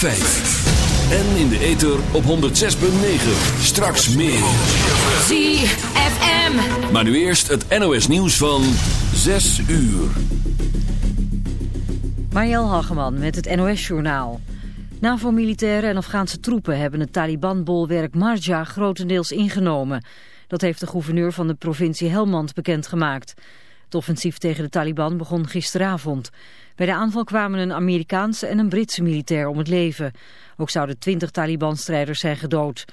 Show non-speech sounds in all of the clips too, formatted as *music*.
En in de ether op 106.9. Straks meer. ZFM. Maar nu eerst het NOS nieuws van 6 uur. Mariel Hageman met het NOS Journaal. NAVO-militairen en Afghaanse troepen hebben het Taliban-bolwerk Marja grotendeels ingenomen. Dat heeft de gouverneur van de provincie Helmand bekendgemaakt. Het offensief tegen de Taliban begon gisteravond. Bij de aanval kwamen een Amerikaanse en een Britse militair om het leven. Ook zouden twintig Taliban-strijders zijn gedood.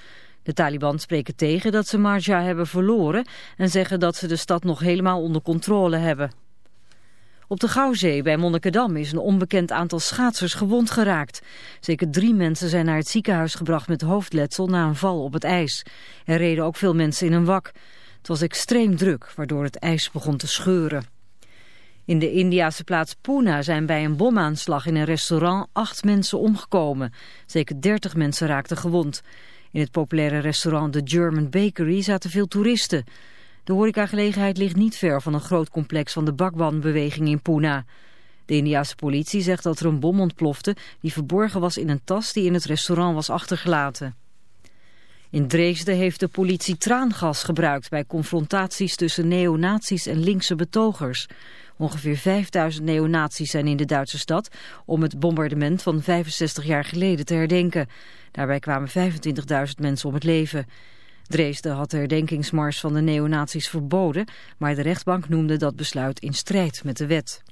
De Taliban spreken tegen dat ze Marja hebben verloren... en zeggen dat ze de stad nog helemaal onder controle hebben. Op de Gouwzee bij Monnikendam is een onbekend aantal schaatsers gewond geraakt. Zeker drie mensen zijn naar het ziekenhuis gebracht met hoofdletsel na een val op het ijs. Er reden ook veel mensen in een wak. Het was extreem druk, waardoor het ijs begon te scheuren. In de Indiase plaats Pune zijn bij een bomaanslag in een restaurant acht mensen omgekomen. Zeker dertig mensen raakten gewond. In het populaire restaurant The German Bakery zaten veel toeristen. De horecagelegenheid ligt niet ver van een groot complex van de bakwanbeweging in Pune. De Indiase politie zegt dat er een bom ontplofte die verborgen was in een tas die in het restaurant was achtergelaten. In Dresden heeft de politie traangas gebruikt bij confrontaties tussen neonazies en linkse betogers. Ongeveer 5000 neonazies zijn in de Duitse stad om het bombardement van 65 jaar geleden te herdenken. Daarbij kwamen 25.000 mensen om het leven. Dresden had de herdenkingsmars van de neonazies verboden, maar de rechtbank noemde dat besluit in strijd met de wet.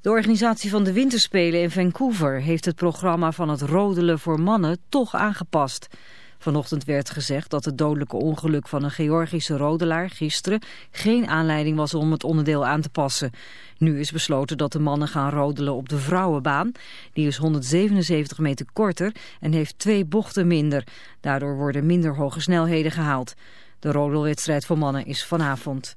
De organisatie van de winterspelen in Vancouver heeft het programma van het rodelen voor mannen toch aangepast. Vanochtend werd gezegd dat het dodelijke ongeluk van een Georgische rodelaar gisteren geen aanleiding was om het onderdeel aan te passen. Nu is besloten dat de mannen gaan rodelen op de vrouwenbaan. Die is 177 meter korter en heeft twee bochten minder. Daardoor worden minder hoge snelheden gehaald. De rodelwedstrijd voor mannen is vanavond.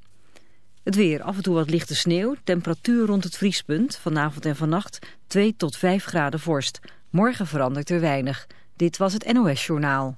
Het weer, af en toe wat lichte sneeuw, temperatuur rond het vriespunt, vanavond en vannacht 2 tot 5 graden vorst. Morgen verandert er weinig. Dit was het NOS Journaal.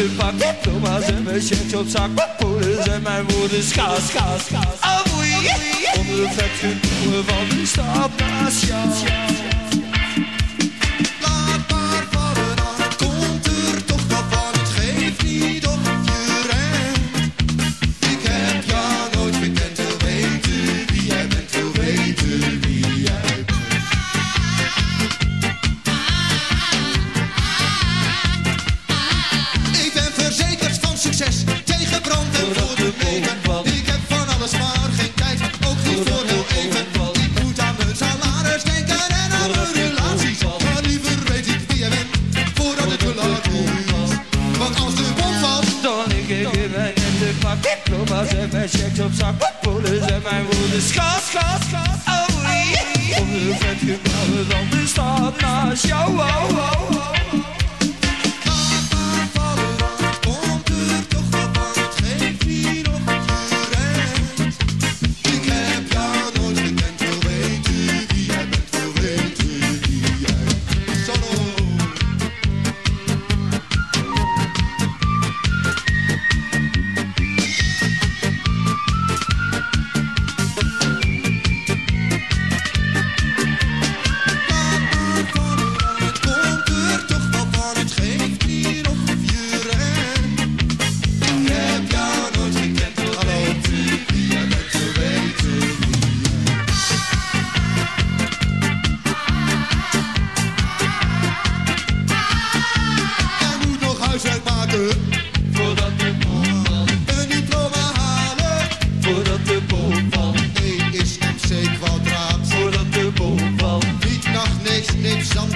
te pakken. Thomas en mijn shirtje op zak. Polen zijn mijn woorden schaas, schaas, schaas. Aboei, onder het vet van de stad naast. dem Sand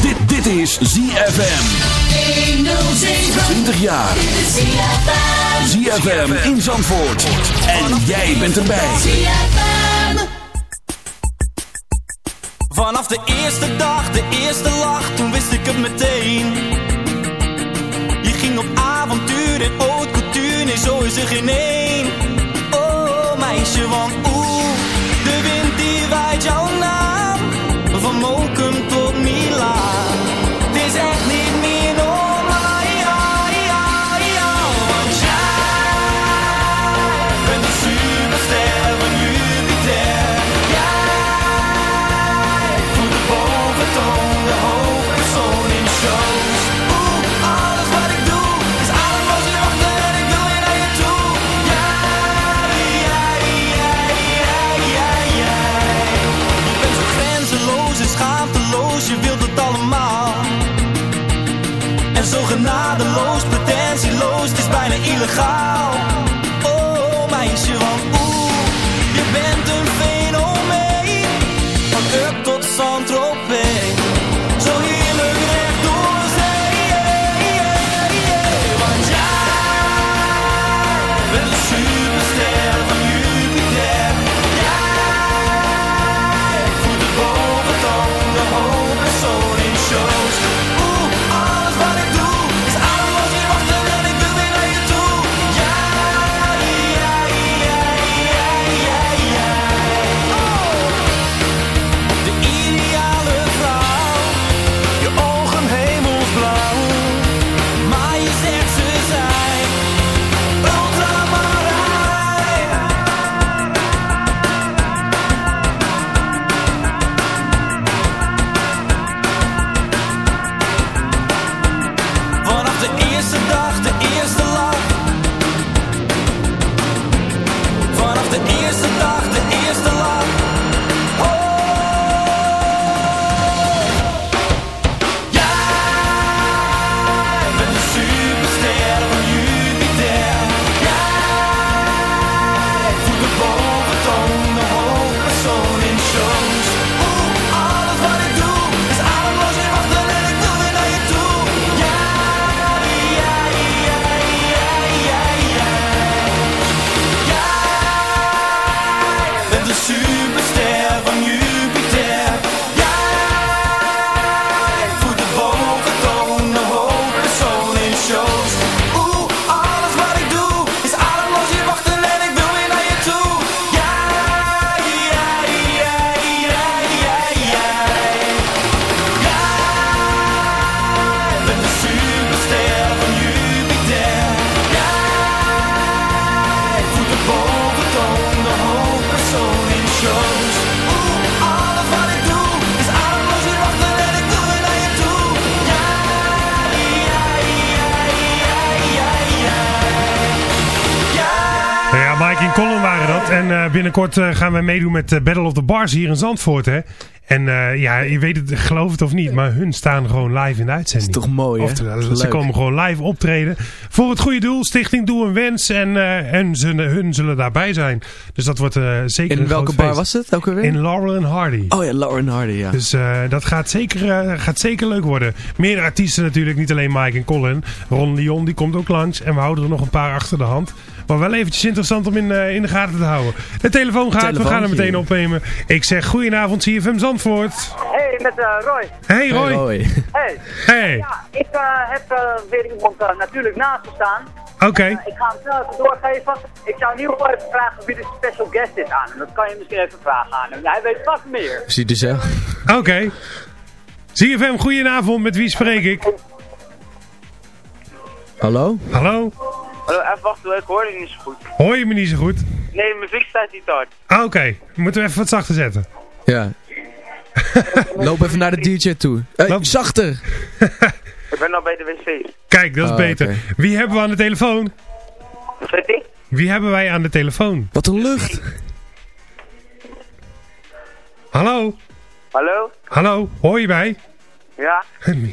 Dit, dit is ZFM. 20 jaar. ZFM in Zandvoort. En jij bent erbij. Vanaf de eerste dag, de eerste lach, toen wist ik het meteen. Je ging op avontuur en haute couture, nee zo is er geen één. Oh meisje, want oeh don't illegaal. Binnenkort eh, gaan wij meedoen met eh, Battle of the Bars hier in Zandvoort. Hè? En eh, ja, je weet het, geloof het of niet, maar hun staan gewoon live in de uitzending. Dat is toch mooi, hè? Oftewel, ze komen gewoon live optreden voor het goede doel, Stichting Doe een Wens. En, en ze, hun zullen daarbij zijn. Dus dat wordt eh, zeker In welke bar feest. was het ook alweer? In Laurel and Hardy. Oh ja, Lauren Hardy, ja. Dus dat gaat zeker, gaat zeker leuk worden. Meer artiesten natuurlijk, niet alleen Mike en Colin. Ron Leon die komt ook langs. En we houden er nog een paar achter de hand. Maar wel eventjes interessant om in, eh, in de gaten te houden. De telefoon gaat, we gaan hem meteen opnemen. Ik zeg goedenavond CFM Zandvoort. Hey, met eh, Roy. Hey Roy. Hey. Hey. Ja, ik eh, heb weer iemand natuurlijk naast me staan. Oké. Ik ga hem snel even doorgeven. Ik zou in ieder geval even vragen wie de special guest is aan hem. Dat kan je misschien even vragen aan hem. Hij weet vast meer. Zie je zelf. Oké. CFM, goedenavond. Met wie spreek ik? Hallo? Hallo? Hallo, even wachten, ik hoor je niet zo goed. Hoor je me niet zo goed? Nee, mijn muziek staat niet hard. Ah, Oké. Moeten we even wat zachter zetten? Ja. *laughs* Loop even naar de DJ toe. Hey, zachter! *laughs* Ik ben al bij de wc. Kijk, dat is Oh, beter. Wie hebben we aan de telefoon? Die? Wie hebben wij aan de telefoon? Wat een lucht! Hallo? Hallo? Hallo? Hoor je mij? Ja?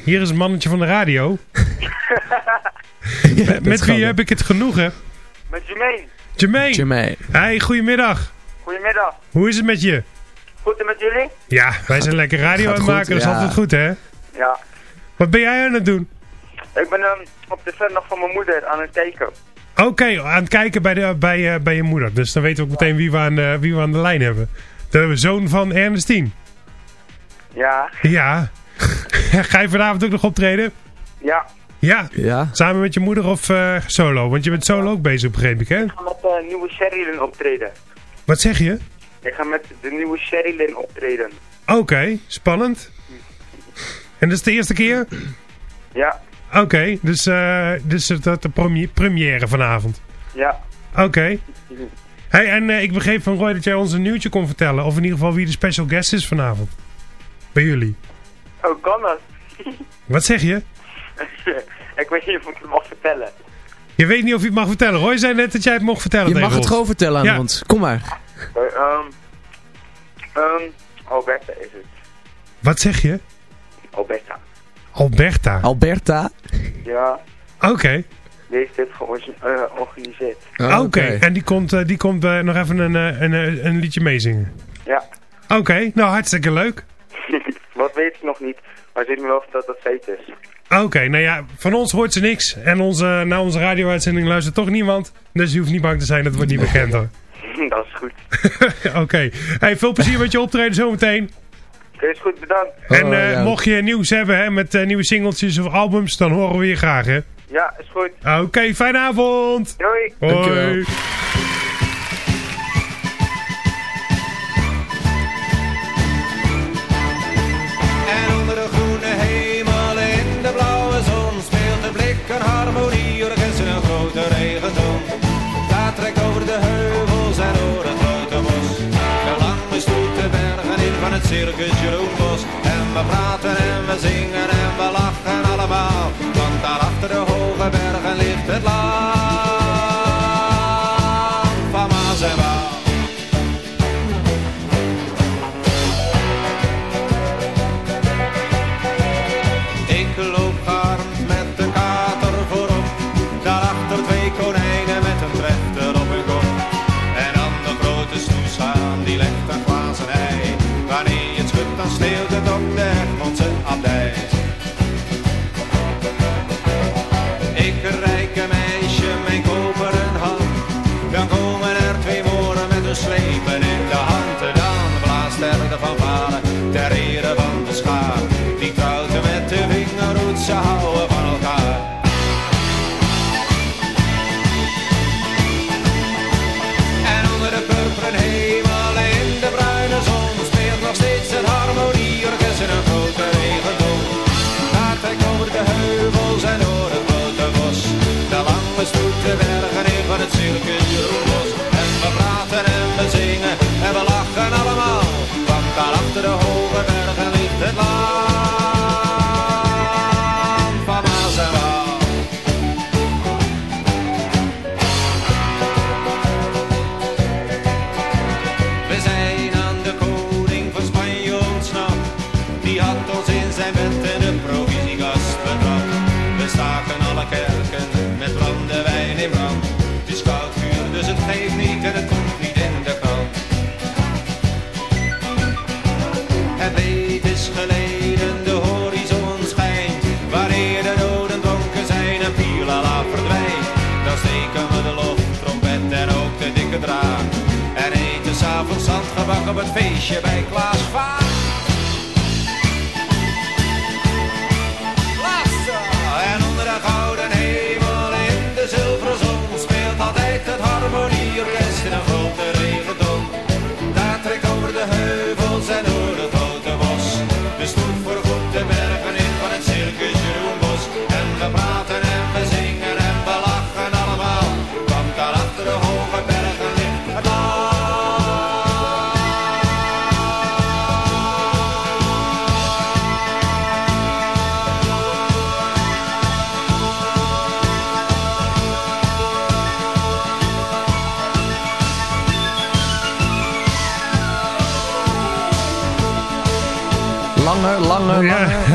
Hier is een mannetje van de radio. *laughs* met met wie heb ik het genoegen? Met Jermaine. Jermaine. Jermaine. Hey, goedemiddag. Goedemiddag. Hoe is het met je? Goed en met jullie? Ja, wij zijn lekker radio aan het maken, dat is ja. altijd goed hè? Ja. Wat ben jij aan het doen? Ik ben ehm, op de zondag van mijn moeder aan het kijken. Oké, aan het kijken bij, de, bij, eh, bij je moeder. Dus dan weten we ook meteen wie we aan de, wie we aan de lijn hebben. De zoon van Ernestine. Ja. Ja. *laughs* Ga je vanavond ook nog optreden? Ja. Ja. Ja. Samen met je moeder of eh, solo? Want je bent solo ook bezig, begreep ik hè? Ik ga met de nieuwe Sherilyn optreden. Wat zeg je? Ik ga met de nieuwe Sherilyn optreden. Oké, spannend. En dat is de eerste keer? Ja. Oké, dus, eh dus het het de premi- première vanavond. Ja. Oké. Hey, en eh, ik begreep van Roy dat jij ons een nieuwtje kon vertellen. Of in ieder geval wie de special guest is vanavond. Bij jullie. Oh, kan dat? Wat zeg je? *laughs* ik weet niet of ik het mag vertellen. Je weet niet of je het mag vertellen. Roy zei net dat jij het mocht vertellen Je mag het ons. gewoon vertellen aan Ja. ons. Kom maar. Eh, Ehm... Ehm... Alberta is het. Wat zeg je? Alberta. Alberta. Alberta. Ja. Oké. Die heeft dit georganiseerd. eh, georganiseerd. Oké, en die komt, eh, die komt eh, nog even een, een, een liedje meezingen. Ja. Oké, nou hartstikke leuk. Wat weet ik nog niet. Maar ziet me wel of dat dat feit is. Oké, nou ja, van ons hoort ze niks. En onze, na onze radio-uitzending luistert toch niemand. Dus je hoeft niet bang te zijn, dat wordt niet bekend hoor. *laughs* dat is goed. *laughs* Oké, hey, veel plezier met je optreden zometeen. Is goed, bedankt. En eh, mocht je nieuws hebben hè, met eh, nieuwe singeltjes of albums, dan horen we je graag hè. Ja, is goed. Oké, fijne avond. Doei. Hoi. En we praten en we zingen en we lachen allemaal. Want daar achter de hoge bergen ligt het land van Maas en Waal. Ik loop garend met de kater voorop. Daarachter sails at the op het feestje bij Klaas Vaak.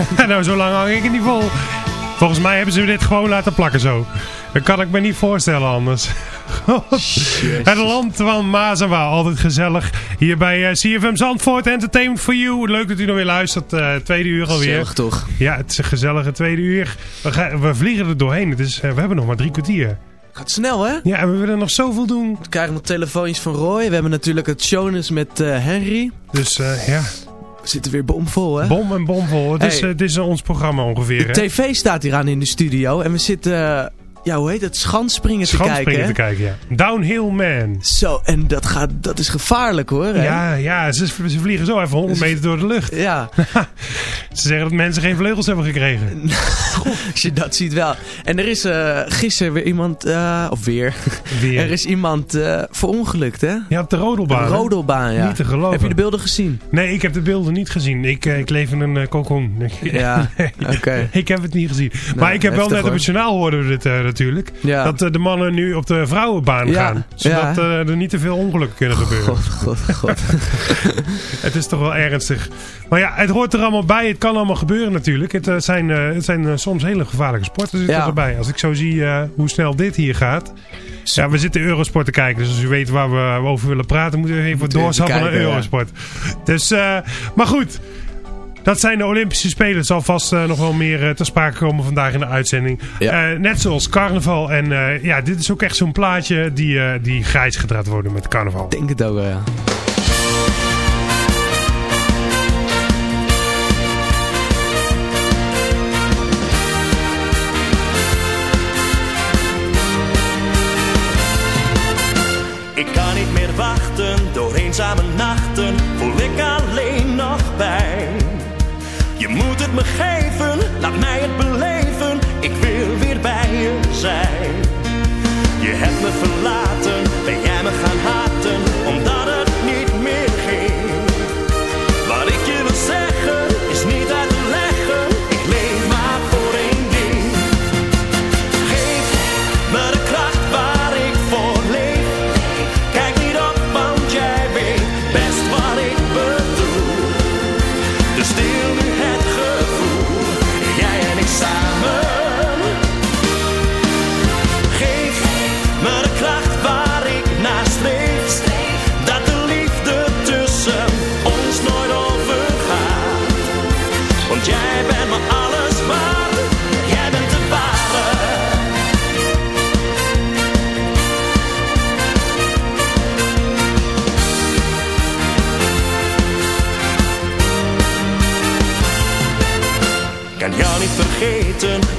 *laughs* nou, zo lang hang ik het niet vol. Volgens mij hebben ze dit gewoon laten plakken zo. Dat kan ik me niet voorstellen anders. *laughs* het land van Maas en Waal, altijd gezellig. Hier bij eh, CFM Zandvoort, Entertainment for You. Leuk dat u nog weer luistert, eh, tweede uur alweer. Gezellig toch? Ja, het is een gezellige tweede uur. We, gaan- we vliegen er doorheen, het is, eh, we hebben nog maar drie kwartier. Gaat snel, hè? Ja, en we willen nog zoveel doen. We krijgen nog telefoontjes van Roy. We hebben natuurlijk het shownieuws met Henry. Dus ja, zitten weer bomvol, hè? bom en bomvol. Het is, Hey. eh, dit is ons programma ongeveer. De hè? tv staat hier aan in de studio. En we zitten, ja, hoe heet het? Schanspringen te kijken, Schanspringen te kijken, ja. Downhill Man. Zo, en dat, gaat, dat is gevaarlijk, hoor. hè? Ja, ja ze, ze vliegen zo even 100 meter door de lucht. Ja, *laughs* Ze zeggen dat mensen geen vleugels hebben gekregen. *laughs* als je dat ziet wel. En er is eh, gisteren weer iemand, eh, of weer, Weer. er is iemand eh verongelukt, hè? Ja, op de rodelbaan. Hè? rodelbaan, ja. Niet te geloven. Heb je de beelden gezien? Nee, ik heb de beelden niet gezien. Ik, ik leef in een uh, kokon. Ja, *laughs* oké. ik heb het niet gezien. maar ik heb wel net op het journaal hoorden we dit natuurlijk. Ja. Dat eh, de mannen nu op de vrouwenbaan Ja, gaan. Zodat ja. eh, er niet te veel ongelukken kunnen gebeuren. God, god, god. *laughs* Het is toch wel ernstig. Maar ja, het hoort er allemaal bij. Het kan allemaal gebeuren natuurlijk. Het eh, zijn, het zijn soms hele gevaarlijke sporten zitten erbij. Als ik zo zie hoe snel dit hier gaat. Ja, we zitten Eurosport te kijken. Dus als u weet waar we over willen praten, moeten we even doorzappen naar. Eurosport. Dus, maar goed. Dat zijn de Olympische Spelen. Het zal vast eh, nog wel meer eh, ter sprake komen vandaag in de uitzending. Ja. Eh, net zoals carnaval. En eh, ja, dit is ook echt zo'n plaatje die, eh, die grijs gedraaid worden met carnaval. Ik denk het ook wel, ja. Ik kan niet meer wachten, door eenzame nachten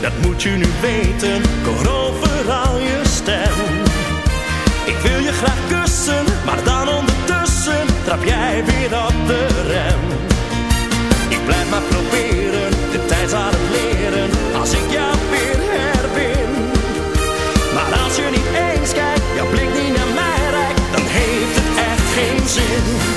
dat moet je nu weten. Ik hoor overal je stem. Ik wil je graag kussen, maar dan ondertussen trap jij weer op de rem. Ik blijf maar proberen, de tijd zal het leren, als ik jou weer herwin. Maar als je niet eens kijkt, jouw blik niet naar mij reikt, dan heeft het echt geen zin.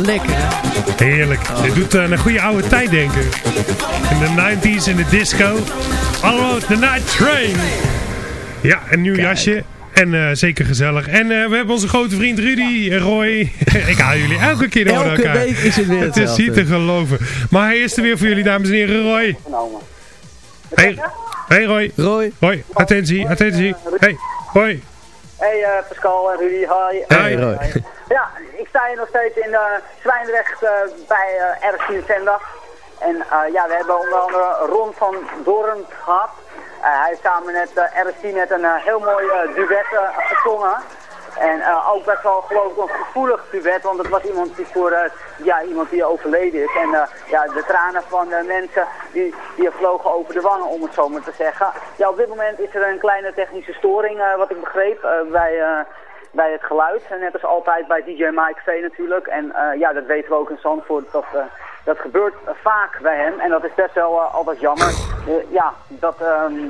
lekker, hè? Heerlijk. Dit doet aan een goede oude tijd denken. In de 90s in de disco. All road the night train. Ja, een nieuw jasje. En eh, zeker gezellig. En eh, we hebben onze grote vriend Rudy, eh, Roy. *laughs* Ik haal jullie elke keer door Elke elkaar. week is het weer Het is niet te geloven. Maar hij is er weer voor jullie, dames en heren. Roy. Hey, hey Roy. Roy. Roy, attentie, attentie. Hey, Roy. Hey eh, Pascal en Rudy, hi. Hey, Roy. Ja, ik sta hier nog steeds in uh, Zwijndrecht eh, bij uh, RC Vendag. En eh, ja, we hebben onder andere Ron van Doorn gehad. Eh, hij heeft samen met uh, RC net een eh, heel mooi eh, duet eh, gezongen. En eh, ook best wel geloof ik een gevoelig duet, want het was iemand die voor eh, ja, iemand die overleden is. En eh, ja, de tranen van de mensen die, die vlogen over de wangen, om het zo maar te zeggen. Ja, op dit moment is er een kleine technische storing, wat ik begreep, bij, bij het geluid. Net als altijd bij DJ Mike V natuurlijk. En ja, dat weten we ook in Zandvoort. Dat, dat gebeurt vaak bij hem. En dat is best wel altijd jammer. Ja, dat, ehm,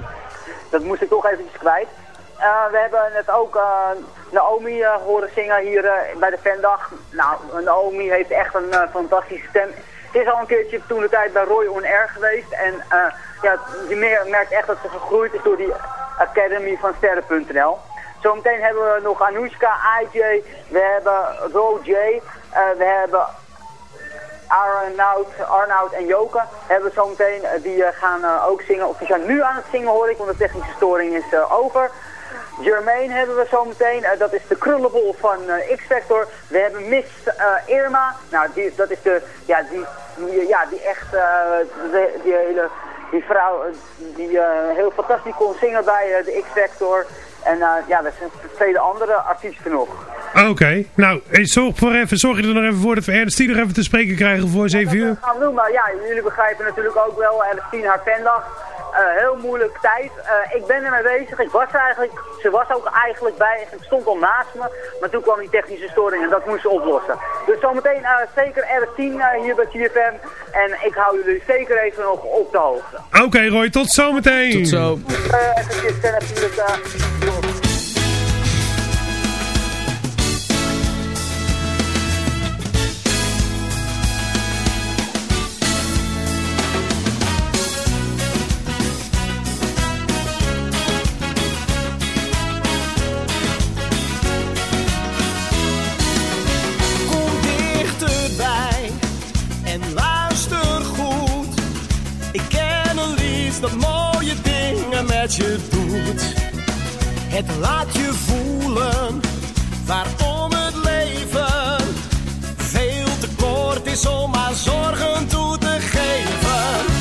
dat moest ik toch eventjes kwijt. We hebben net ook Naomi eh, horen zingen hier eh, bij de Vendag. Nou, Naomi heeft echt een eh, fantastische stem. Het is al een keertje toen de tijd bij Roy On Air geweest. En ja, je mer- merkt echt dat ze gegroeid is door die Academy van Sterren.nl. Zometeen hebben we nog Anoushka, IJ, we hebben Ro J, we hebben Arnoud, Arnoud en Joke hebben zometeen. die gaan ook zingen. Of die zijn nu aan het zingen hoor ik, want de technische storing is over. Jermaine hebben we zometeen. eh, dat is de krullenbol van eh, X-Factor. We hebben Miss eh, Irma. Nou, die, dat is de, ja, die, die, ja, die echt, de, die hele, die vrouw die heel fantastisch kon zingen bij de X-Factor. En eh, ja, er zijn vele andere artiesten nog. Oké, nou, zorg, voor even, zorg je er nog even voor dat we Ernst die nog even te spreken krijgen voor 7 uur. Dat gaan we doen, maar ja, jullie begrijpen natuurlijk ook wel, tien haar pendag. Eh, heel moeilijk tijd. Eh, ik ben ermee bezig. Ik was er eigenlijk, ze was ook eigenlijk bij. Ze stond al naast me. Maar toen kwam die technische storing en dat moest ze oplossen. Dus zometeen eh, zeker R10 eh, hier bij CFM. En ik hou jullie zeker even nog op de hoogte. Oké Roy, tot zometeen. Tot zo. Eh dat mooie dingen met je doet. Het laat je voelen waarom het leven veel te kort is om maar zorgen toe te geven.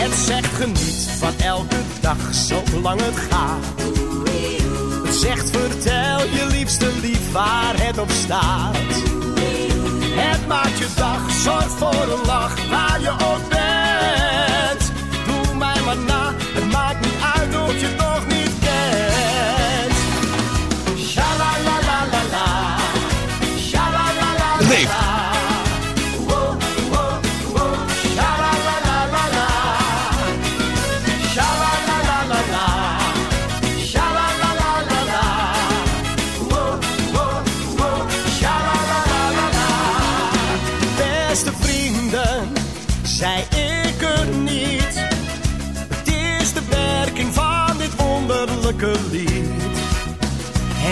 Het zegt geniet van elke dag zolang het gaat. Het zegt vertel je liefste lief waar het op staat. Het maakt je dag, zorg voor een lach waar je ook bent.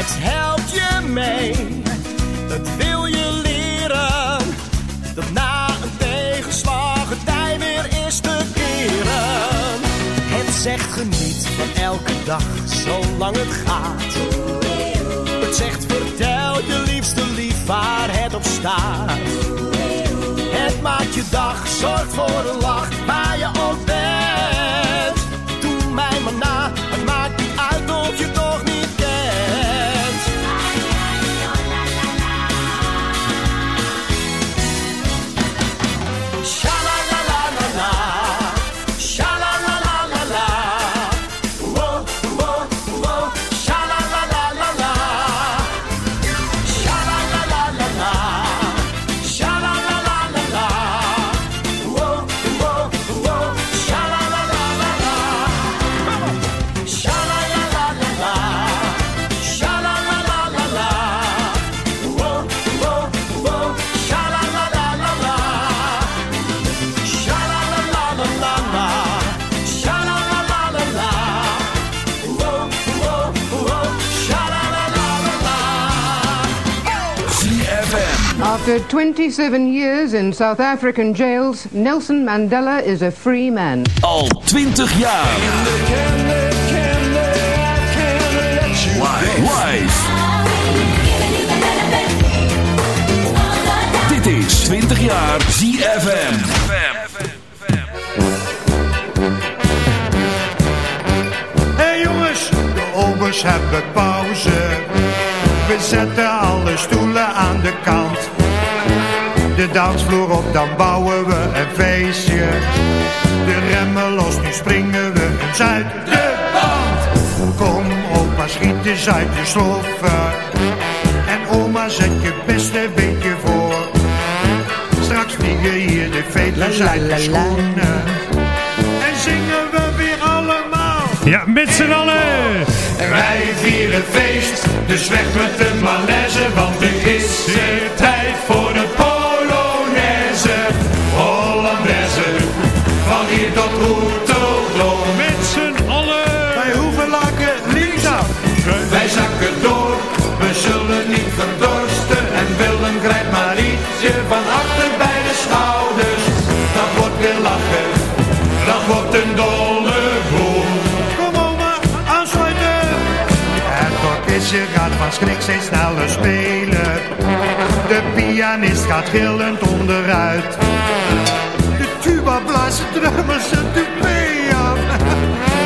Het helpt je mee, het wil je leren. Dat na een tegenslag het tij weer is te keren. Het zegt geniet van elke dag, zolang het gaat. Het zegt vertel je liefste lief waar het op staat. Het maakt je dag, zorgt voor een lach waar je ook bent. Doe mij maar na, After 27 years in South African jails, Nelson Mandela is a free man. Al 20 jaar. Live. Dit is 20 jaar ZFM. Hey jongens, de obers hebben pauze. We zetten alle stoelen aan de kant. De dansvloer op, dan bouwen we een feestje. De remmen los, nu springen we eens uit de band. Kom opa, schiet eens uit je sloffen. En oma, zet je beste beetje voor. Straks vliegen hier de veters uit de schoenen. En zingen we weer allemaal. Ja, met z'n allen! Wij vieren feest, dus weg met de malaise, want het is weer tijd voor de hier tot. Met z'n allen! Wij hoeven lakken linksaf, wij zakken door. We zullen niet verdorsten en Willem grijpt maar ietsje van achter bij de schouders. Dat wordt weer lachen, dat wordt een dolle boel. Kom oma, aansluiten! Het orkestje gaat van schrik steeds sneller spelen. De pianist gaat gillend onderuit. Een toupé af.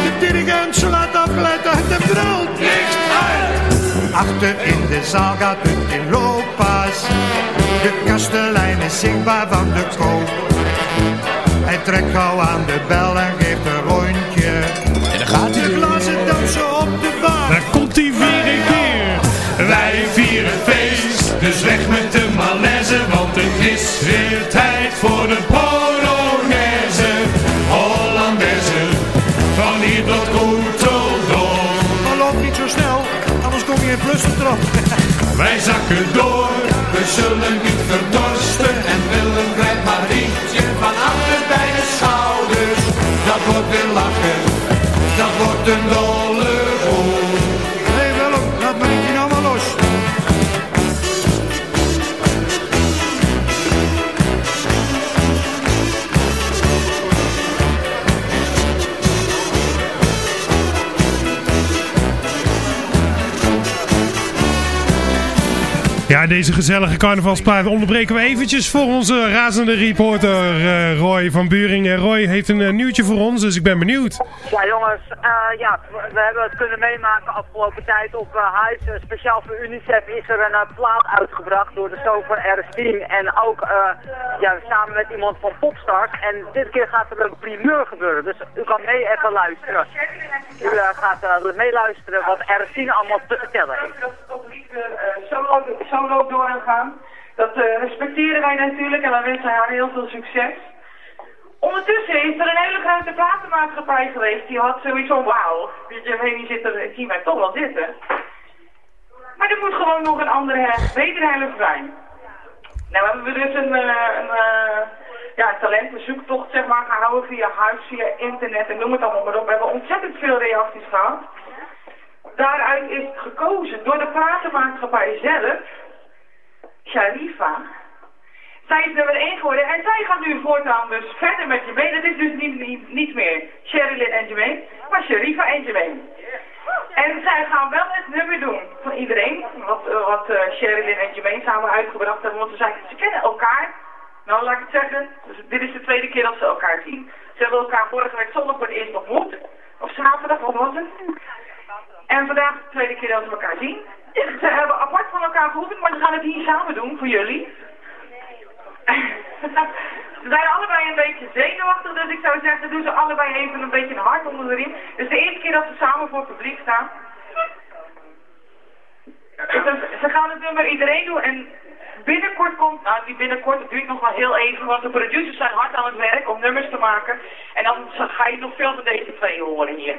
De dirigent slaat uit de brult. Niks uit! Achter in de zaal gaat het in looppas. De kastelein is zichtbaar van de koop. Hij trekt gauw aan de bel en geeft een rondje. En dan gaat hij. De glazen dansen op de bar. Daar komt hij weer een keer. Wij vieren feest, dus weg met de malaise, want het is weer tijd voor de zakken door, we zullen niet verdorsten en Willem grijpt maar ietsje van achter bij de schouders. Dat wordt weer lachen, dat wordt een dolle deze gezellige carnavalsplaat onderbreken we eventjes voor onze razende reporter eh, Roy van Buringen. Roy heeft een eh, nieuwtje voor ons, dus ik ben benieuwd. Ja jongens, eh, ja, we hebben het kunnen meemaken afgelopen tijd op uh, huis. Uh, speciaal voor UNICEF is er een plaat uitgebracht door de Sofer R10 en ook ja, samen met iemand van Popstars. En dit keer gaat er een primeur gebeuren, dus u kan mee even luisteren. U gaat meeluisteren wat R10 allemaal te vertellen heeft. Solo, solo doorgaan. Dat respecteren wij natuurlijk en wij wensen haar heel veel succes. Ondertussen is er een hele grote platenmaatschappij geweest. Die had van, wauw, die zit er, ik zie mij toch wel zitten. Maar er moet gewoon nog een andere wederhelft zijn. Nou hebben we dus een, uh, een uh, ja, talentenzoektocht zeg maar, gehouden via huis, via internet en noem het allemaal maar op. We hebben ontzettend veel reacties gehad. Daaruit is gekozen door de platenmaatschappij zelf, Sharifa, zij is nummer 1 geworden en zij gaat nu voortaan dus verder met Jermaine. Het is dus niet, niet, niet meer Sherilyn en Jermaine, maar Sharifa en Jermaine. En zij gaan wel het nummer doen van iedereen, wat, uh, wat uh, Sherilyn en Jermaine samen uitgebracht hebben. Want ze, zijn, ze kennen elkaar. Nou, laat ik het zeggen, dus dit is de tweede keer dat ze elkaar zien. Ze hebben elkaar vorige week zondag voor het eerst ontmoet. Of zaterdag, wat was het? En vandaag de tweede keer dat ze elkaar zien. Ze hebben apart van elkaar geoefend, maar ze gaan het hier samen doen voor jullie. *laughs* ze zijn allebei een beetje zenuwachtig, dus ik zou zeggen, doen ze allebei even een beetje een hart onder de riem. Dus de eerste keer dat ze samen voor het publiek staan. Dus ze gaan het nummer iedereen doen en binnenkort komt, nou die binnenkort, het duurt nog wel heel even, want de producers zijn hard aan het werk om nummers te maken. En dan ga je nog veel van deze twee horen hier.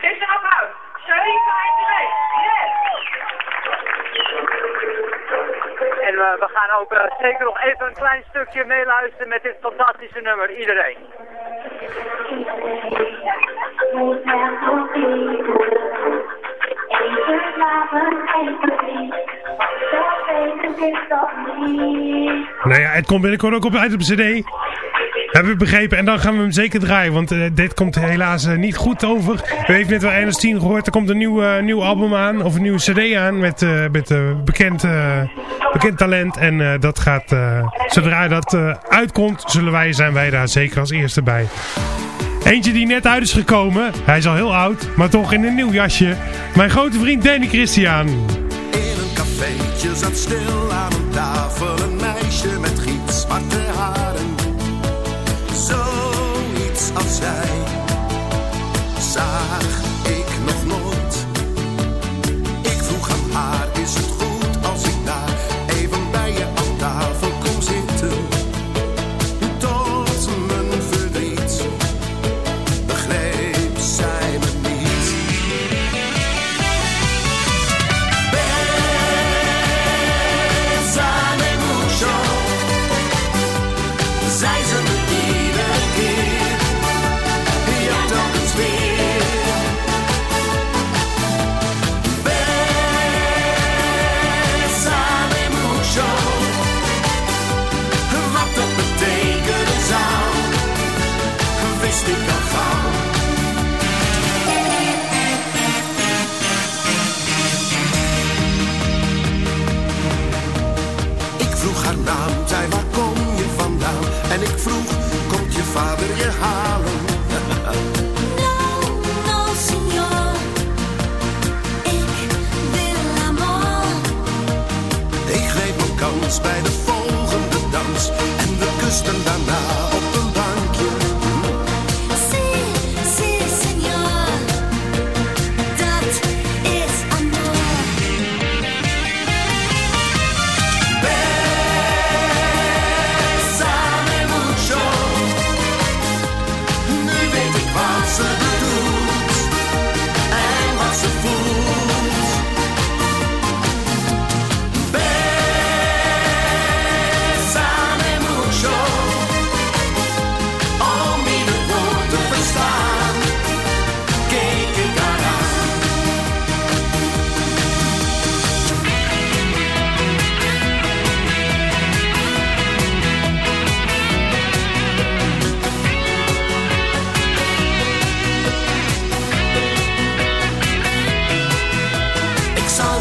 Is er applaus? Sharifa en Yes! En uh, we gaan ook uh, zeker nog even een klein stukje meeluisteren met dit fantastische nummer. Iedereen. Nou ja, het komt binnenkort ook op uit op cd. Heb ik begrepen. En dan gaan we hem zeker draaien. Want uh, dit komt helaas uh, niet goed over. U heeft net wel 1 10 gehoord. Er komt een nieuw, uh, nieuw album aan. Of een nieuwe cd aan. Met, met bekend, bekend talent. En dat gaat... zodra dat uitkomt, zullen wij, zijn wij daar zeker als eerste bij. Eentje die net uit is gekomen. Hij is al heel oud. Maar toch in een nieuw jasje. Mijn grote vriend Danny Christian. In een cafeetje zat stil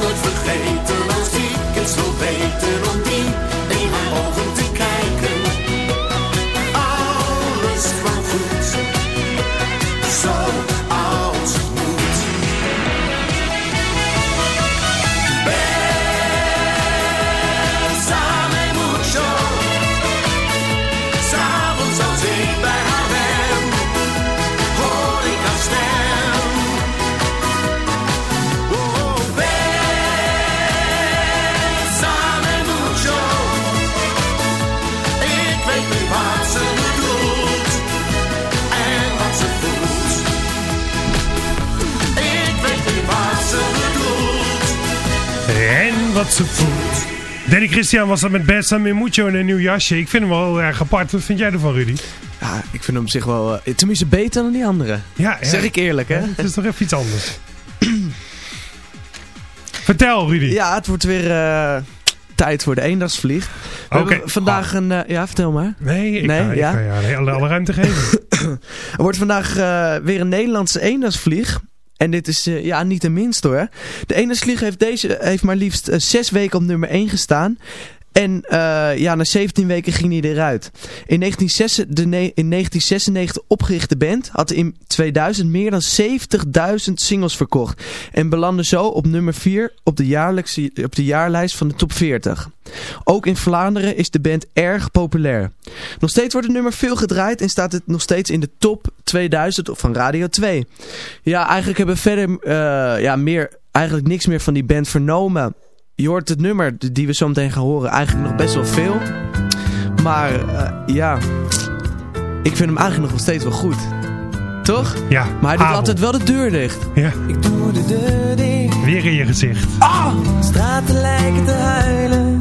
nooit vergeten, als ik het zou weten. Voelt. Danny Christian was dat met Bessa Mucho in een nieuw jasje. Ik vind hem wel heel erg apart. Wat vind jij ervan, Rudy? Ja, ik vind hem op zich wel... eh, tenminste beter dan die andere. Ja. Zeg ik eerlijk, hè? Het is toch even iets anders. *clears throat* Vertel, Rudy. Ja, het wordt weer eh, tijd voor de eendagsvlieg. We Oké. hebben vandaag een... eh, ja, vertel maar. Nee, ik Nee, ga, ik ja? ga ja, nee, alle, alle ruimte *coughs* geven. Er wordt vandaag weer een Nederlandse eendagsvlieg. En dit is eh, ja, niet de minst hoor. De eendagsvlieg heeft, deze, heeft maar liefst eh, zes weken op nummer 1 gestaan. En eh, ja, na 17 weken ging hij eruit. In 1996, de in 1996 opgerichte band had in 2000 meer dan 70.000 singles verkocht. En belandde zo op nummer 4 op de, op de jaarlijst van de top 40. Ook in Vlaanderen is de band erg populair. Nog steeds wordt het nummer veel gedraaid en staat het nog steeds in de top 2000 van Radio 2. Ja, eigenlijk hebben we verder eh, ja, meer, eigenlijk niks meer van die band vernomen. Je hoort het nummer die we zo meteen gaan horen eigenlijk nog best wel veel. Maar eh, ja, ik vind hem eigenlijk nog steeds wel goed. Toch? Ja, Maar hij doet Abel. altijd wel de deur dicht. Ja. Ik doe de deur dicht. Weer in je gezicht. Straten lijken te huilen,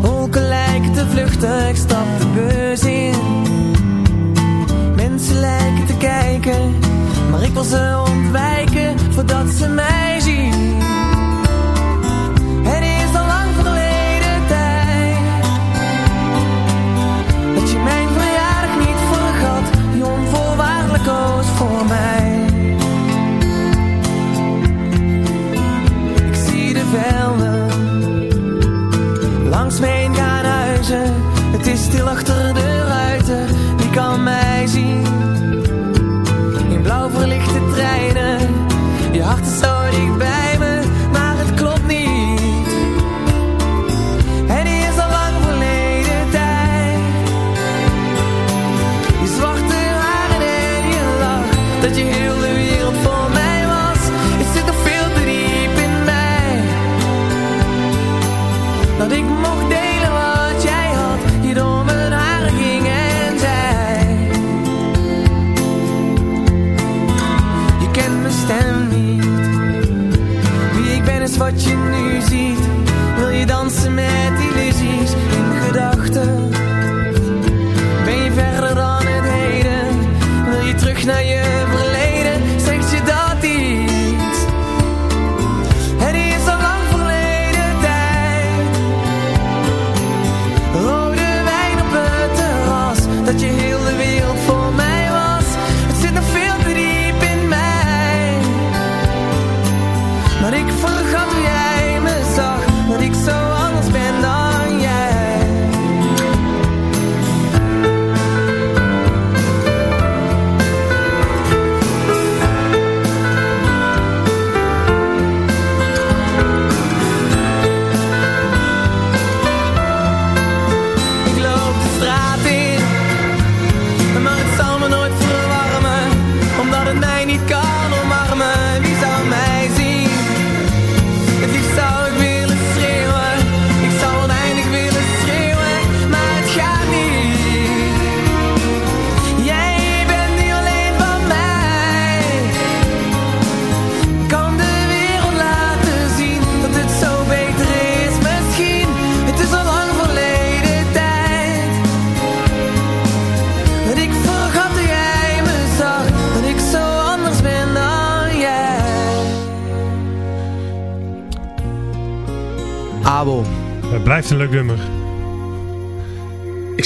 wolken lijken te vluchten. Ik stap de bus in. Mensen lijken te kijken, maar ik wil ze ontwijken voordat ze mij zien. Koos voor mij. Ik zie de velden langs me heen gaan huizen. Het is stil achter de ruiten, wie kan mij zien?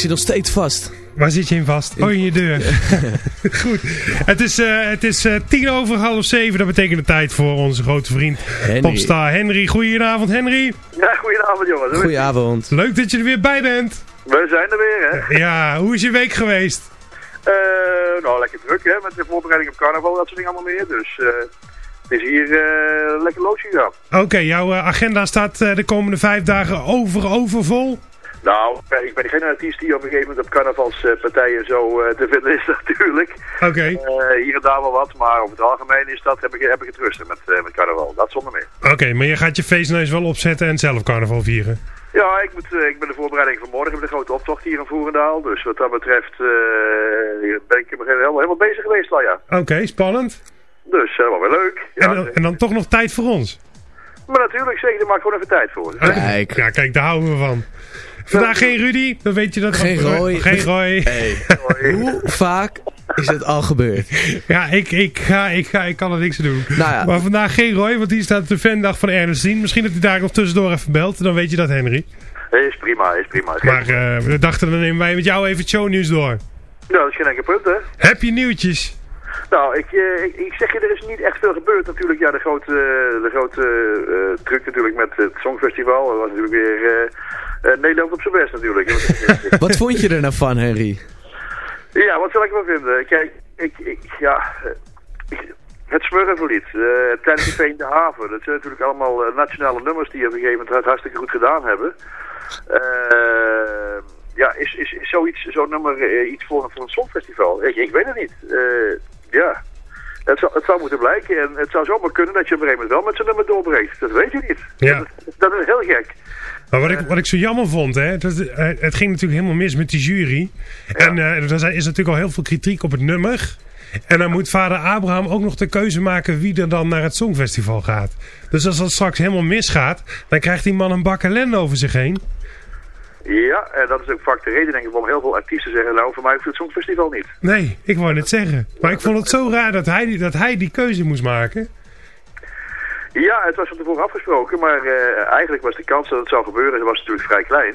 Zit nog steeds vast. Waar zit je in vast? Oh, in je deur. *laughs* Goed. Het is, eh, het is eh, tien over half zeven. Dat betekent de tijd voor onze grote vriend popstar Henry. Goedenavond Henry. Ja, goedenavond jongens. Goedenavond. Leuk dat je er weer bij bent. We zijn er weer, hè? Ja, hoe is je week geweest? Eh, nou, lekker druk, hè? Met de voorbereiding op carnaval, dat soort dingen allemaal meer. Dus eh, het is hier eh, lekker los gegaan. Oké, jouw agenda staat de komende vijf dagen over overvol. Nou, ik ben geen artiest die op een gegeven moment op carnavalspartijen zo eh, te vinden is *laughs* natuurlijk. Oké. Eh, hier en daar wel wat, maar over het algemeen is dat, heb ik, heb ik het rustig met, eh, met carnaval. Dat zonder meer. Oké, maar je gaat je feestneus wel opzetten en zelf carnaval vieren. Ja, ik, moet, eh, ik ben de voorbereiding van morgen met de grote optocht hier in Voerendaal. Dus wat dat betreft eh, ben ik helemaal, helemaal bezig geweest al, ja. Oké, spannend. Dus helemaal weer leuk. Ja, en, dan, en dan toch nog tijd voor ons. Maar natuurlijk, zeker, daar maak ik gewoon even tijd voor. Kijk. Ja, kijk, daar houden we van. Vandaag geen Rudy, dan weet je dat... Geen Roy. Geen Roy. Hoe vaak is het al gebeurd? Ja, ik, ik, ga, ik, ga, ik kan er niks aan doen. Nou ja. Maar vandaag geen Roy, want die staat de fandag van Ernestine. Misschien dat hij daar nog tussendoor even belt. Dan weet je dat, Henry. Is prima, is prima. Is Maar eh, we dachten, dan nemen wij met jou even het shownieuws door. Nou, dat is geen enkel punt, hè? Heb je nieuwtjes? Nou, ik, eh, ik, ik zeg je, er is niet echt veel gebeurd natuurlijk. Ja, de grote, de grote eh, truc natuurlijk met het Songfestival. Dat was natuurlijk weer eh, eh, Nederland op zijn best natuurlijk. *laughs* Wat vond je er nou van, Henry? ja, wat zal ik wel vinden? Kijk, ik, ik ja... eh, ik- het Smurrenverlied, uh, Café in de Haven. Dat zijn natuurlijk allemaal eh, nationale nummers die op een gegeven moment het hartstikke goed gedaan hebben. Eh, ja, is, is, is zoiets, zo'n nummer eh, iets voor, voor een songfestival? Ik, ik weet het niet. Eh, ja, het zou, het zou moeten blijken. En het zou zomaar kunnen dat je op een gegeven moment wel met zo'n nummer doorbreekt. Dat weet je niet. Ja. Dat, is- dat is heel gek. Maar wat ik, wat ik zo jammer vond, hè, dat, eh, het ging natuurlijk helemaal mis met die jury. En eh, er zijn- is natuurlijk al heel veel kritiek op het nummer. En dan moet vader Abraham ook nog de keuze maken wie er dan naar het Songfestival gaat. Dus als dat straks helemaal misgaat, dan krijgt die man een bak ellende over zich heen. Ja, en dat is ook vaak de reden denk ik waarom heel veel artiesten zeggen, nou voor mij hoeft het Songfestival niet. Nee, ik wou net zeggen. Maar ik vond het zo raar dat hij, die- dat hij die keuze moest maken. Ja, het was van tevoren afgesproken, maar eh, eigenlijk was de kans dat het zou gebeuren was natuurlijk vrij klein.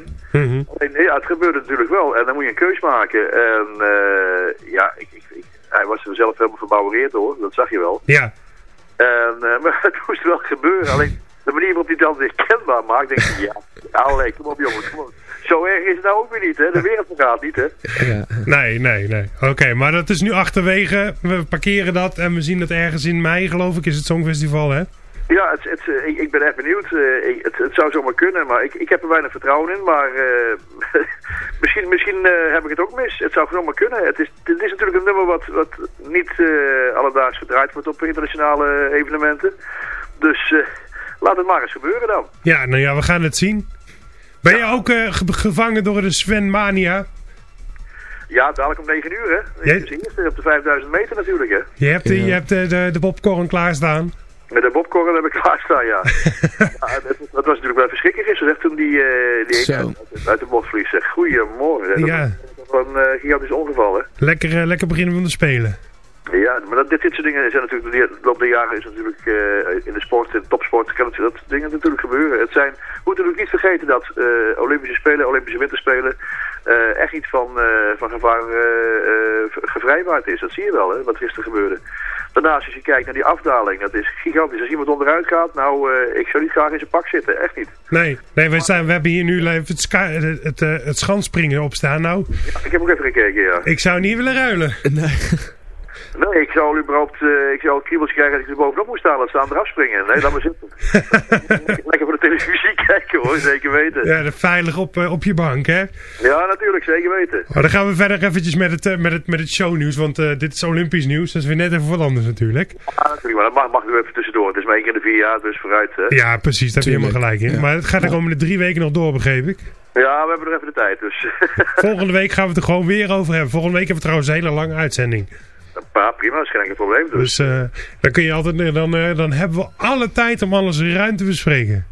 Alleen, ja, het gebeurde natuurlijk wel en dan moet je een keus maken. En eh, ja, ik, ik, ik- hij was er zelf helemaal verbouwereerd hoor, dat zag je wel. Ja. En, eh, *laughs* maar het moest wel gebeuren, alleen de manier waarop hij het dan weer kenbaar maakt, denk ik, ja, *laughs* allee, kom op jongens, kom op. Zo erg is het nou ook weer niet, hè. De wereld vergaat niet, hè. Nee, nee, nee. Oké, maar dat is nu achterwege. We parkeren dat en we zien dat ergens in mei, geloof ik, is het Songfestival, hè? Ja, het, het, eh, ik, ik ben echt benieuwd. Eh, ik- het, het zou zomaar kunnen, maar ik, ik heb er weinig vertrouwen in. Maar eh, *laughs* misschien, misschien eh, heb ik het ook mis. Het zou zomaar kunnen. Het is, het is natuurlijk een nummer wat, wat niet eh, alledaags gedraaid wordt op internationale evenementen. Dus eh, laat het maar eens gebeuren dan. Ja, nou ja, we gaan het zien. Ben je ook eh, ge- gevangen door de Sven Mania? Ja, dadelijk om 9 uur, hè. Eerst op de 5000 meter natuurlijk, hè. Je hebt, de, je hebt de, de, de popcorn klaarstaan. Met de bobcorn heb ik klaarstaan, ja. *laughs* ja dat, dat was natuurlijk wel verschrikkelijk, zeg, toen die, eh die uit, uit de bocht vliegt. Zeg, goeiemorgen. Dat Ja. een eh, gigantisch ongeval, hè. Lekker, eh, lekker beginnen van de spelen. Ja, maar dat, dit, dit soort dingen zijn natuurlijk, de loop der jaren is natuurlijk eh, in de sport, in de topsport, kan het, dat soort dingen natuurlijk gebeuren. Het zijn, we moeten natuurlijk niet vergeten dat eh, Olympische Spelen, Olympische Winterspelen, eh, echt iets van, eh, van gevaar eh, eh, gevrijwaard is. Dat zie je wel, hè, wat gisteren gebeurde. Daarnaast, als je kijkt naar die afdaling, dat is gigantisch. Als iemand onderuit gaat, nou, eh, ik zou niet graag in zijn pak zitten, echt niet. Nee, nee we, zijn, we hebben hier nu even het, ska, het, het, het schanspringen op staan. Nou, Ik heb ook even gekeken, ja. ik zou niet willen ruilen. Nee. *laughs* Nee, ik zou überhaupt, eh, ik zou kriebels krijgen als ik er bovenop moet staan, laat staan eraf springen. Nee, laat maar zitten. *laughs* Lekker voor de televisie kijken hoor, zeker weten. Ja, dat veilig op, eh, op je bank, hè? Ja, natuurlijk, zeker weten. Maar dan gaan we verder eventjes met het, eh, met het, met het shownieuws. Want eh, dit is Olympisch nieuws. Dat is weer net even wat anders natuurlijk. Ja, natuurlijk, maar dat mag, mag nu even tussendoor. Het is maar één keer in de vier jaar, dus vooruit. Hè. Ja, precies. Daar heb je helemaal gelijk in. ja. Maar het gaat de komende drie weken nog door, begreep ik. Ja, we hebben er even de tijd, dus. *laughs* Volgende week gaan we het er gewoon weer over hebben. Volgende week hebben we trouwens een hele lange uitzending. Ja, prima, dat is geen enkel probleem. Dus. Dus eh, dan kun je altijd, dan, eh, dan hebben we alle tijd om alles ruim te bespreken.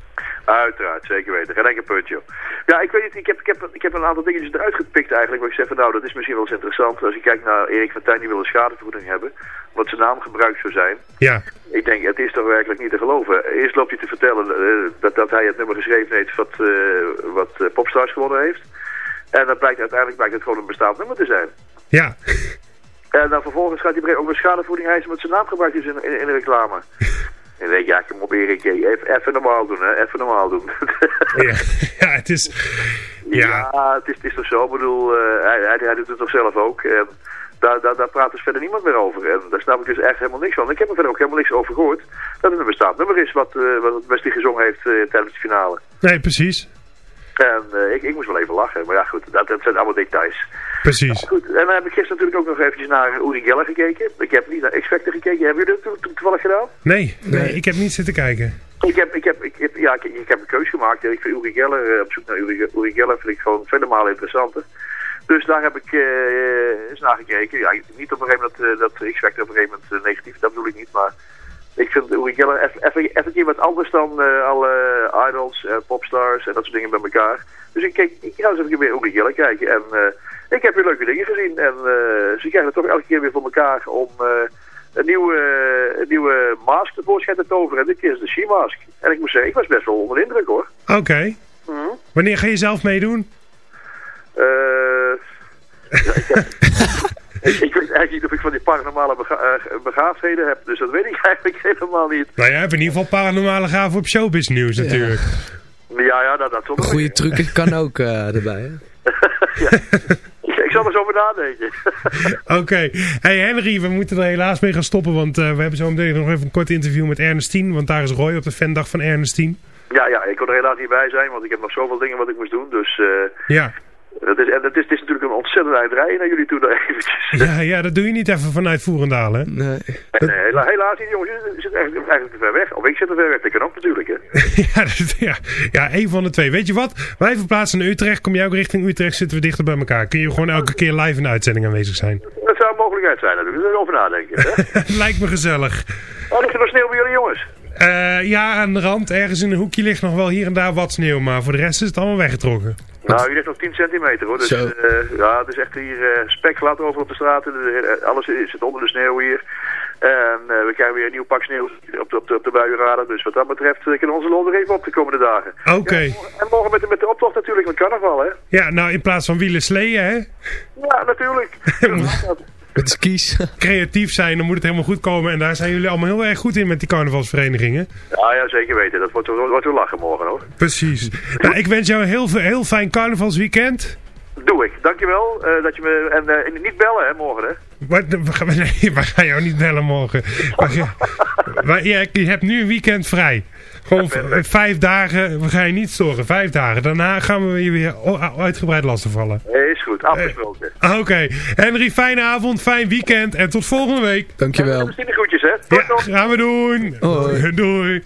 Uiteraard, zeker weten. Geen enkel puntje. Ja, ik weet niet, ik heb, ik, heb, ik heb een aantal dingetjes eruit gepikt eigenlijk. Waar ik zeg van nou, dat is misschien wel eens interessant. Als je kijkt naar Erik van Tijn, die wil een schadevergoeding hebben. Wat zijn naam gebruikt zou zijn. Ja, Ik denk, het is toch werkelijk niet te geloven. Eerst loopt hij te vertellen eh, dat, dat hij het nummer geschreven heeft wat, eh, wat eh, Popstars gewonnen heeft. En dat blijkt uiteindelijk blijkt het gewoon een bestaand nummer te zijn. ja. En dan vervolgens gaat hij ook een schadevoeding eisen met zijn naam gebruikt is in, in, in de reclame. *laughs* En denk ik, ja, kom op Erik, even, even normaal doen, hè, even normaal doen. *laughs* ja. ja, het is... Ja, Ja, het is, het is toch zo. Ik bedoel, eh, hij, hij, hij doet het toch zelf ook. En daar, daar, daar praat dus verder niemand meer over. En daar snap ik dus echt helemaal niks van. Ik heb er verder ook helemaal niks over gehoord. Dat het een bestaand nummer is wat, eh wat het best gezongen heeft eh, tijdens de finale. nee, precies. En ik, ik moest wel even lachen. Maar ja, goed, dat, dat zijn allemaal details. Precies. Goed, en dan heb ik gisteren natuurlijk ook nog eventjes naar Uri Geller gekeken. Ik heb niet naar X-Factor gekeken. Hebben jullie dat to- to- toevallig gedaan? Nee, nee, ik heb niet zitten kijken. Ik heb, ik heb, ik heb, ja, ik, ik heb een keuze gemaakt. Ik vind Uri Geller, eh, op zoek naar Uri, Uri Geller vind ik gewoon vele malen interessanter. Dus daar heb ik eh, eens naar gekeken. Ja, niet op een gegeven moment eh, dat X-Factor op een gegeven moment negatief, dat bedoel ik niet. Maar Ik vind Uri Geller even, even, even een keer wat anders dan eh, alle idols, en popstars en dat soort dingen bij elkaar. Dus ik, kijk, ik ga eens even weer Uri Geller kijken. En eh, ik heb weer leuke dingen gezien. En eh, ze krijgen het toch elke keer weer voor elkaar om eh, een nieuwe, een nieuwe mask tevoorschijn te toveren. En dit keer is de She-mask. En ik moet zeggen, ik was best wel onder de indruk hoor. Oké. Mhm. Wanneer ga je zelf meedoen? Eh, ja, ik, heb- ik, ik weet eigenlijk niet of ik van die paranormale bega eh, begaafdheden heb. Dus dat weet ik *laughs* eigenlijk helemaal niet. Nou ja, we hebben in ieder geval paranormale gaven op showbiz nieuws natuurlijk. Ja, ja, dat, dat Goede trucken kan ook eh, erbij. Hè? *laughs* ik, er over nadenken. *laughs* Oké. Hey Henry, we moeten er helaas mee gaan stoppen, want eh, we hebben zo meteen nog even een kort interview met Ernestine, want daar is Roy op de fandag van Ernestine. ja, ja, ik kon er helaas niet bij zijn, want ik heb nog zoveel dingen wat ik moest doen. Dus eh, Ja. Dat is, en het is, het is natuurlijk een ontzettend eind rijden naar jullie toe daar eventjes. *laughs* Ja, ja, dat doe je niet even vanuit Voerendaal, hè? Nee. Nee, hela- helaas niet, jongens. Je zit eigenlijk, eigenlijk te ver weg. Of ik zit te ver weg. Dat kan ook natuurlijk, hè. *laughs* ja, dat- ja, ja, één van de twee. Weet je wat? Wij verplaatsen naar Utrecht. Kom jij ook richting Utrecht, zitten we dichter bij elkaar. Kun je gewoon elke keer live in de uitzending aanwezig zijn. Dat zou een mogelijkheid zijn natuurlijk. Daar over nadenken, hè. *laughs* Lijkt me gezellig. Oh, ligt er nog sneeuw bij jullie, jongens? Eh, ja, aan de rand, ergens in een hoekje ligt nog wel hier en daar wat sneeuw. Maar voor de rest is het allemaal weggetrokken. Nou, hier ligt nog 10 centimeter hoor. Dus eh, ja, het is echt hier uh, spekglad over op de straten. De- alles is- zit onder de sneeuw hier. En eh, we krijgen weer een nieuw pak sneeuw op de, op de, op de buienraden. Dus wat dat betreft eh, kunnen onze lol er even op de komende dagen. Oké. En morgen met de, met de optocht natuurlijk met carnaval, hè? Ja, nou in plaats van wielen sleeën, hè? Ja, natuurlijk. *laughs* Met skis. *laughs* Creatief zijn, dan moet het helemaal goed komen. En daar zijn jullie allemaal heel erg goed in met die carnavalsverenigingen. Ja, ja, zeker weten. Dat wordt, wordt, weer lachen morgen hoor. Precies. Nou, ik wens jou een heel, heel fijn carnavalsweekend. Doe ik. Dankjewel uh, dat je me... En uh, niet bellen hè, morgen hè. Wat, we *laughs* gaan, nee, we gaan jou niet bellen morgen. Maar, maar, ja, je hebt nu een weekend vrij. Gewoon vijf dagen, we gaan je niet storen. Vijf dagen. Daarna gaan we je weer uitgebreid lastigvallen. Is goed, afgesproken. Uh, Oké. Okay. Henry, fijne avond, fijn weekend en tot volgende week. Dankjewel. Misschien de groetjes hè. Ja, gaan we doen. Hoi. Doei.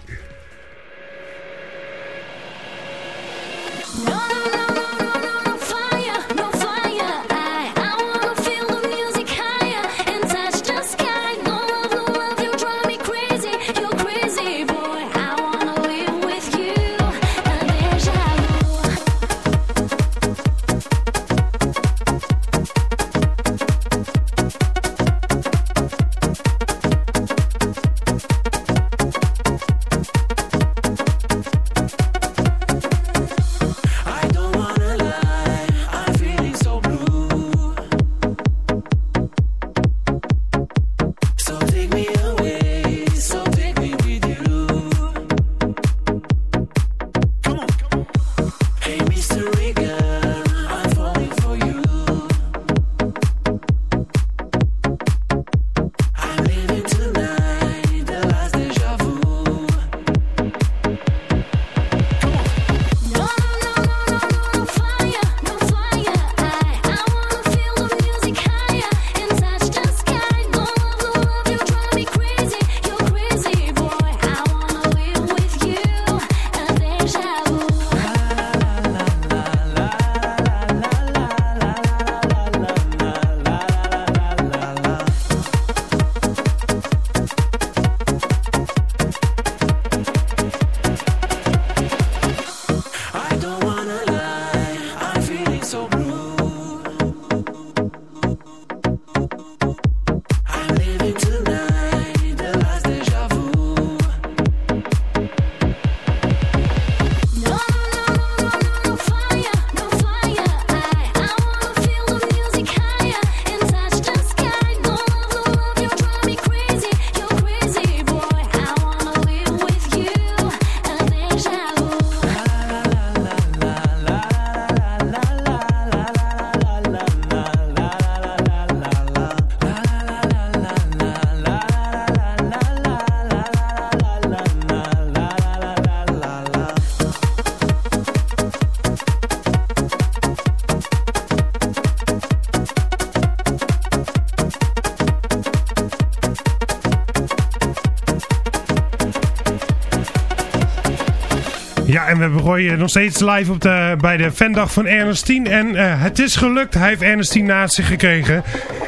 En we eh, nog steeds live op de, bij de fandag van Ernestine. En eh, het is gelukt. Hij heeft Ernestine naast zich gekregen.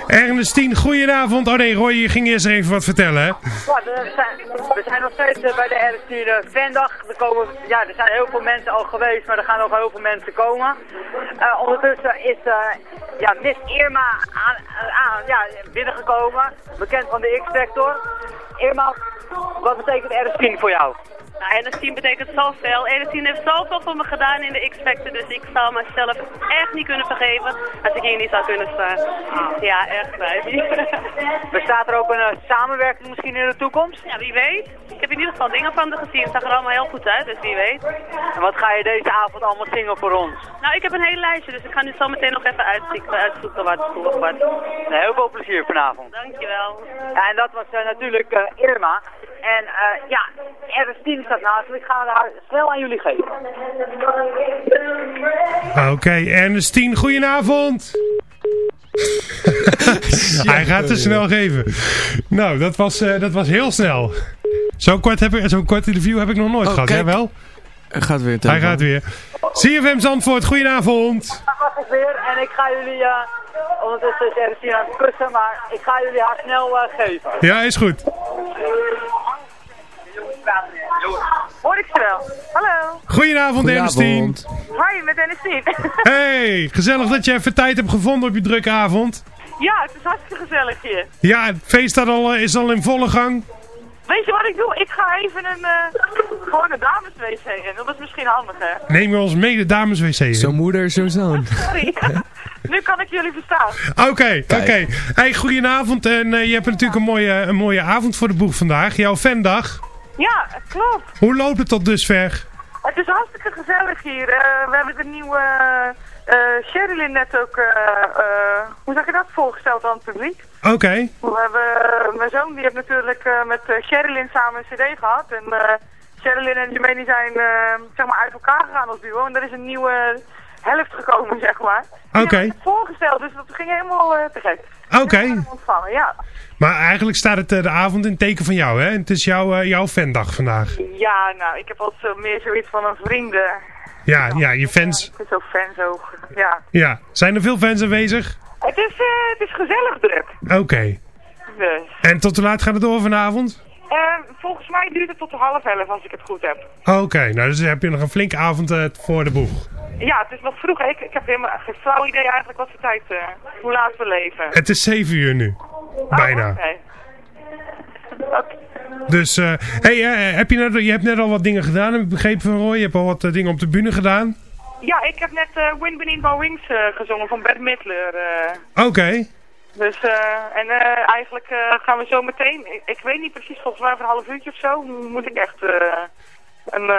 Ernestine, goedenavond. Oh nee, Roy, je ging eerst even wat vertellen, hè? Ja, we zijn, we zijn nog steeds eh, bij de Ernestine Vendag. Er, komen, ja, er zijn heel veel mensen al geweest, maar er gaan nog heel veel mensen komen. Eh, ondertussen is eh, ja, Miss Irma aan, aan, ja, binnengekomen, bekend van de X-Factor. Irma, wat betekent Ernestine voor jou? Nou, Ernestine betekent zoveel. Ernestine heeft zoveel voor me gedaan in de X-Factor, dus ik zou mezelf echt niet kunnen vergeven als ik hier niet zou kunnen staan. Ja, echt kwijt. *laughs* Bestaat er ook een eh, samenwerking misschien in de toekomst? Ja, wie weet. Ik heb in ieder geval dingen van haar gezien. Het zag er allemaal heel goed uit, dus wie weet. En wat ga je deze avond allemaal zingen voor ons? Nou, ik heb een heel lijstje, dus ik ga nu zo meteen nog even uitzoeken, uitzoeken wat goed wat. Nou, heel veel plezier vanavond. Dankjewel. Ja, en dat was eh, natuurlijk eh, Irma. En ja, Ernestine staat naast me. Ik ga haar snel aan jullie geven. Oké, Ernestine, goedenavond. *laughs* Hij gaat te snel geven. Nou, dat was, eh, dat was heel snel. Zo'n kort, heb ik- zo'n kort interview heb ik nog nooit Oh, gehad, kijk. hè wel? Hij gaat weer Hij gaat weer. CFM Zandvoort, goedenavond. Dat was het weer. En ik ga jullie, eh, ondertussen is Ernestine aan het kussen, maar ik ga jullie haar snel eh, geven. Ja, is goed. Hoor ik ze wel? Hallo. Goedenavond, Ernestine. Hoi, met Ernestine. *laughs* Hey, gezellig dat je even tijd hebt gevonden op je drukke avond. ja, het is hartstikke gezellig hier. Ja, het feest al, eh, is al in volle gang. Weet je wat ik doe? Ik ga even een, eh gewoon een dameswc in. Dat is misschien handig, hè? Neem je ons mee de dameswc in. Zo'n moeder, zo'n zoon. *laughs* Sorry. *laughs* nu kan ik jullie verstaan. Oké, oké. Hey, goedenavond. En eh, je hebt natuurlijk een mooie, een mooie avond voor de boeg vandaag. Jouw fandag. Ja, klopt. Hoe loopt het tot dusver? Het is hartstikke gezellig hier. Eh, we hebben de nieuwe eh Sherilyn net ook, eh, eh, hoe zeg je dat, voorgesteld aan het publiek. Oké. We hebben, mijn zoon die heeft natuurlijk met Sherilyn samen een cd gehad. En Sherilyn en Jermaine zijn zeg maar uit elkaar gegaan als duo. En er is een nieuwe helft gekomen, zeg maar. Oké. het voorgesteld, dus dat ging helemaal te gek. Oké. Ontvangen, ja. Maar eigenlijk staat het eh, de avond in teken van jou, hè? Het is jouw, eh, jouw fandag vandaag. Ja, nou, ik heb altijd meer zoiets van een vrienden. Ja, ja, je fans. Ik ben zo fan, zo, ja. Ja. Zijn er veel fans aanwezig? Het is, eh, het is gezellig druk. Oké. Dus. En tot hoe laat gaat het door vanavond? Eh, volgens mij duurt het tot half elf als ik het goed heb. Oké, nou dus heb je nog een flinke avond eh, voor de boeg. Ja, het is nog vroeg. Ik, ik heb helemaal geen flauw idee eigenlijk wat voor tijd, eh, hoe laat we leven. Het is 7 uur nu. Bijna. Oké. Dus, eh hey, heb je, net, je hebt net al wat dingen gedaan, heb ik begrepen van Roy. Je hebt al wat dingen op de bühne gedaan. Ja, ik heb net Wind Beneath My Wings gezongen van Bert Midler. Oké. Dus, eh, en eh, eigenlijk eh, gaan we zo meteen, ik, ik weet niet precies, volgens mij een half uurtje of zo, moet ik echt een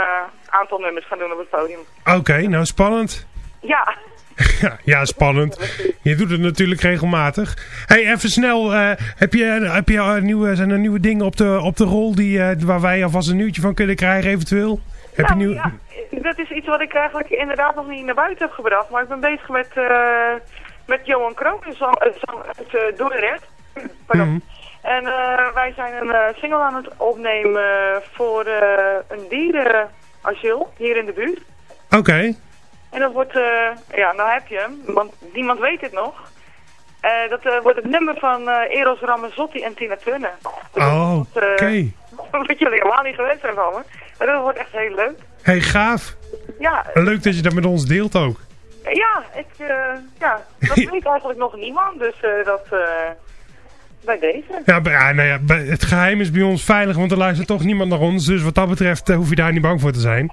aantal nummers gaan doen op het podium. Oké, nou spannend. Ja, *laughs* Ja, spannend. Je doet het natuurlijk regelmatig. hey, even snel. heb je, heb je nieuwe, zijn er nieuwe dingen op de, op de rol die, waar wij alvast een nieuwtje van kunnen krijgen eventueel? Heb je Nou, nieuw... ja, dat is iets wat ik eigenlijk inderdaad nog niet naar buiten heb gebracht. Maar ik ben bezig met, met Johan Kroon in zang, eh, uit uh, Dordrecht. Pardon. Mhm. En eh, wij zijn een single aan het opnemen voor een dierenasiel hier in de buurt. Oké. En dat wordt, ja, nou heb je hem, want niemand weet het nog. Dat wordt het nummer van Eros Ramazzotti en Tina Turner. Oh, oké. *laughs* Wat jullie helemaal niet gewend zijn van me. Maar dat wordt echt heel leuk. hey, gaaf. Ja, Leuk dat je dat met ons deelt ook. Ja, ik, eh, ja, dat *laughs* weet eigenlijk nog niemand, dus eh, dat eh, bij deze. Ja, ja, nou ja, het geheim is bij ons veilig, want er luistert toch niemand naar ons. Dus wat dat betreft hoef je daar niet bang voor te zijn.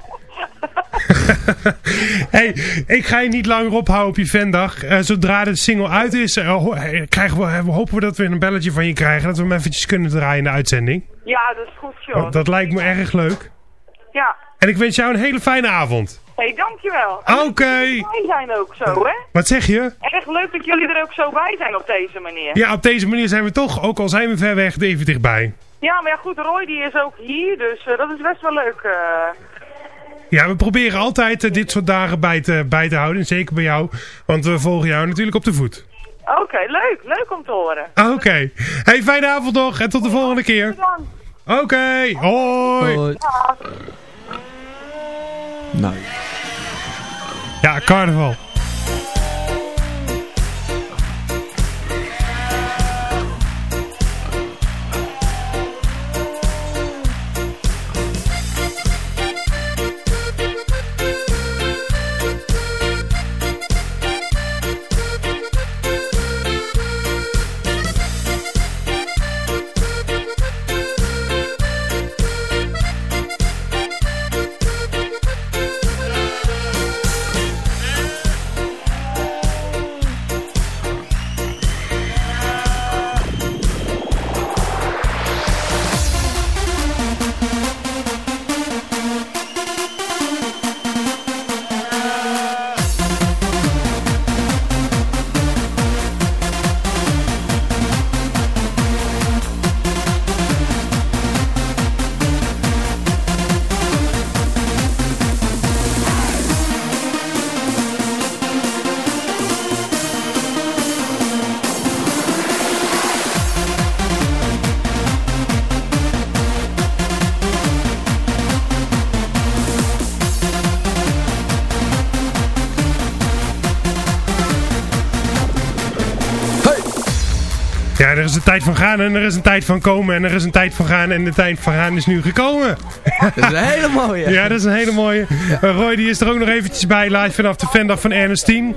*laughs* hey, ik ga je niet langer ophouden op je fandag. Eh, zodra de single uit is, eh, krijgen we, hopen we dat we een belletje van je krijgen. Dat we hem eventjes kunnen draaien in de uitzending. Ja, dat is goed, joh. Dat lijkt me erg leuk. Ja, En ik wens jou een hele fijne avond. Hé, hey, dankjewel. Oké. Wij zijn ook zo, hè? Wat zeg je? Erg leuk dat jullie er ook zo bij zijn op deze manier. Ja, op deze manier zijn we toch, ook al zijn we ver weg, even dichtbij. Ja, maar ja, goed, Roy die is ook hier, dus eh, dat is best wel leuk. eh. Ja, we proberen altijd eh, dit soort dagen bij te, bij te houden. En zeker bij jou. Want we volgen jou natuurlijk op de voet. Oké, leuk. Leuk om te horen. Oké. Hey, fijne avond nog. En tot de volgende keer. Bedankt. Oké. Hoi. Nou, Ja, carnaval. Is een tijd van gaan en er is een tijd van komen en er is een tijd van gaan en de tijd van gaan is nu gekomen. *laughs* Dat is een hele mooie. Ja, dat is een hele mooie. Eh, Roy die is er ook nog eventjes bij, live vanaf de vendag van Ernestine.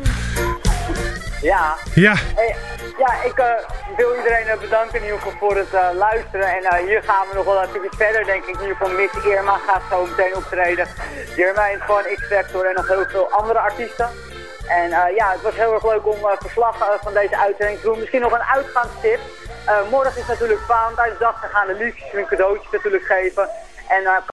Ja. Ja. Hey, ja, ik eh, wil iedereen eh, bedanken in ieder geval voor het eh, luisteren. En eh, hier gaan we nog wel natuurlijk verder, denk ik. In ieder geval Miss Irma gaat zo meteen optreden. Jermaine van X-Factor en nog heel veel andere artiesten. En eh, ja, het was heel erg leuk om eh, verslag eh, van deze uitzending te doen. Misschien nog een uitgaanstip. Eh, morgen is natuurlijk Valentijnsdag. Dan gaan de liefjes hun cadeautjes natuurlijk geven. En eh,